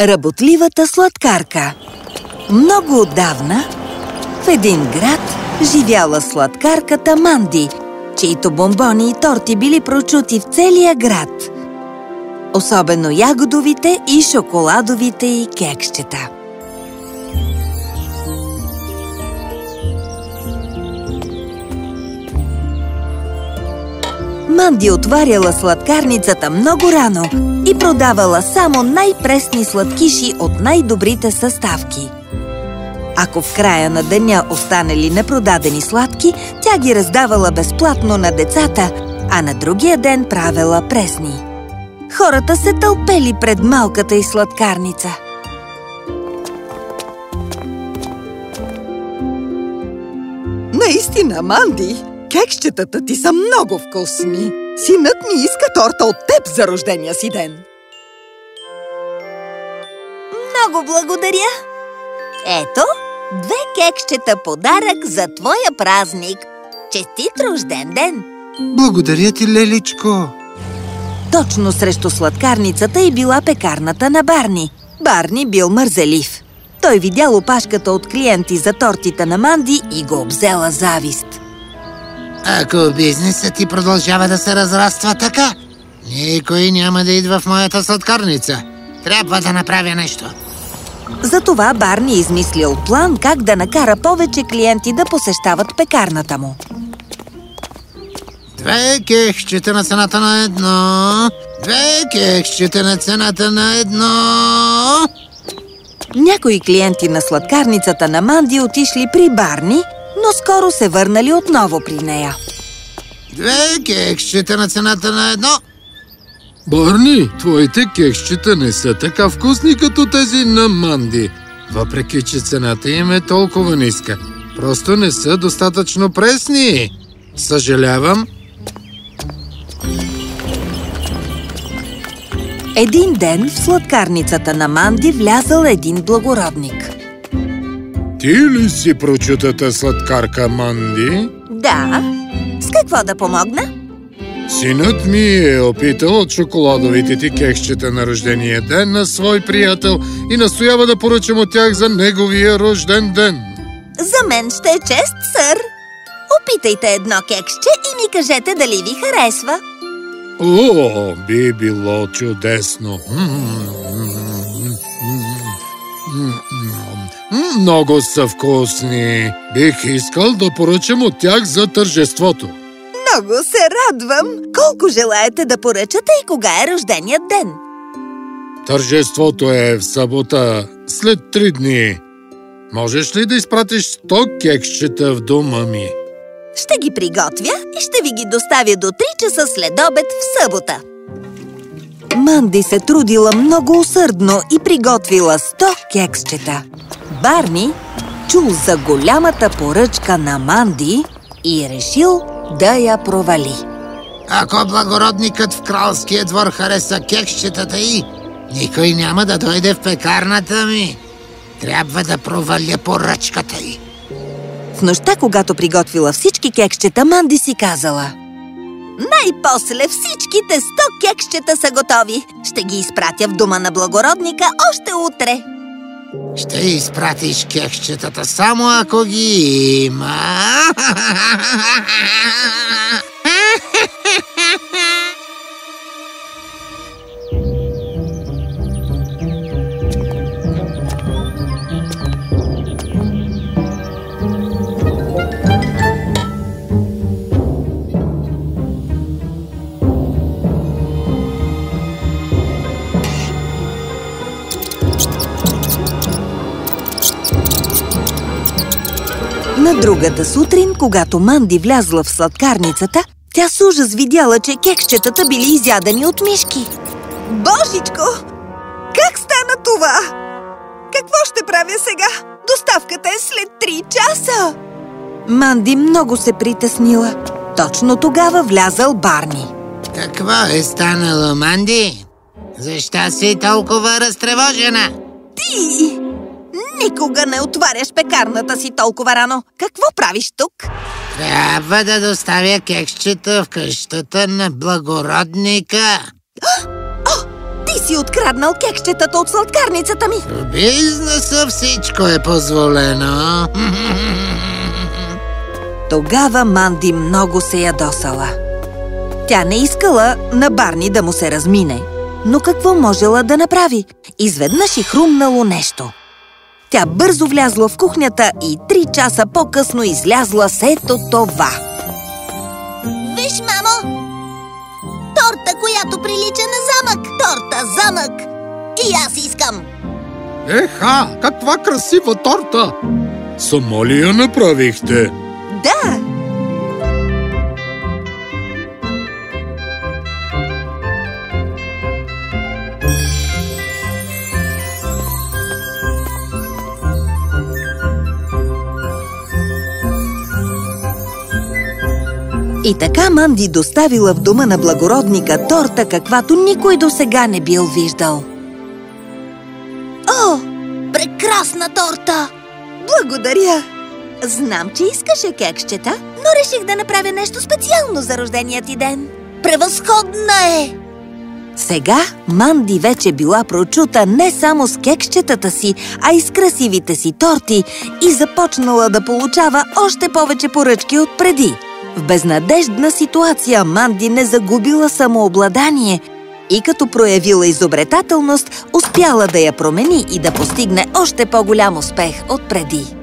Работливата сладкарка Много отдавна в един град живяла сладкарката Манди, чието бомбони и торти били прочути в целия град. Особено ягодовите и шоколадовите и кекщета. Манди отваряла сладкарницата много рано и продавала само най-пресни сладкиши от най-добрите съставки. Ако в края на деня останали непродадени сладки, тя ги раздавала безплатно на децата, а на другия ден правила пресни. Хората се тълпели пред малката и сладкарница. Наистина, Манди, кекщетата ти са много вкусни. Синът ми иска торта от теб за рождения си ден. Много благодаря! Ето, две кекщета подарък за твоя празник. Честит рожден ден! Благодаря ти, Леличко! Точно срещу сладкарницата и била пекарната на Барни. Барни бил мързелив. Той видял опашката от клиенти за тортите на Манди и го обзела завист. Ако бизнесът ти продължава да се разраства така, никой няма да идва в моята сладкарница. Трябва да направя нещо. Затова Барни измислил план как да накара повече клиенти да посещават пекарната му. Две кехчета на цената на едно. Две кехчета на цената на едно. Някои клиенти на сладкарницата на Манди отишли при Барни, но скоро се върнали отново при нея. Две кекщета на цената на едно. Барни, твоите кекщета не са така вкусни като тези на Манди. Въпреки, че цената им е толкова ниска. Просто не са достатъчно пресни. Съжалявам. Един ден в сладкарницата на Манди влязал един благородник. Ти ли си прочутата сладкарка Манди? Да, с какво да помогна? Синът ми е опитал от шоколадовите ти кекщета на рождения ден на свой приятел и настоява да поръчам от тях за неговия рожден ден. За мен ще е чест, сър. Опитайте едно кекще и ми кажете дали ви харесва. О, би било чудесно! Много са вкусни! Бих искал да поръчам от тях за тържеството. Много се радвам! Колко желаете да поръчате и кога е рожденият ден? Тържеството е в събота, след три дни. Можеш ли да изпратиш 100 кекщета в дома ми? Ще ги приготвя и ще ви ги доставя до 3 часа след обед в събота. Манди се трудила много усърдно и приготвила 100 кексчета. Барни чул за голямата поръчка на Манди и решил да я провали. Ако благородникът в кралския двор хареса кекщетата и, никой няма да дойде в пекарната ми. Трябва да проваля поръчката й. В нощта, когато приготвила всички кекщета, Манди си казала Най-после всичките 100 кекщета са готови. Ще ги изпратя в дома на благородника още утре. Ще изпратиш кекщетата само ако ги има. другата сутрин, когато Манди влязла в сладкарницата, тя с ужас видяла, че кекщетата били изядани от мишки. Божичко! Как стана това? Какво ще правя сега? Доставката е след три часа! Манди много се притеснила. Точно тогава влязал Барни. Какво е станало, Манди? Защо си толкова разтревожена? Ти! Никога не отваряш пекарната си толкова рано. Какво правиш тук? Трябва да доставя кекщета в къщата на благородника. О, ти Ти си откраднал кекчетата от сладкарницата ми! В бизнеса всичко е позволено. Тогава Манди много се ядосала. Тя не искала на Барни да му се размине. Но какво можела да направи? Изведнъж и хрумнало нещо. Тя бързо влязла в кухнята и три часа по-късно излязла с ето това. Виж, мамо! Торта, която прилича на замък! Торта замък! И аз искам! Еха, каква красива торта! Само ли я направихте? Да! И така Манди доставила в дома на благородника торта, каквато никой до сега не бил виждал. О, прекрасна торта! Благодаря! Знам, че искаше кекщета, но реших да направя нещо специално за рождения ти ден. Превъзходна е! Сега Манди вече била прочута не само с кекщетата си, а и с красивите си торти и започнала да получава още повече поръчки от преди. В безнадеждна ситуация Манди не загубила самообладание и като проявила изобретателност, успяла да я промени и да постигне още по-голям успех от преди.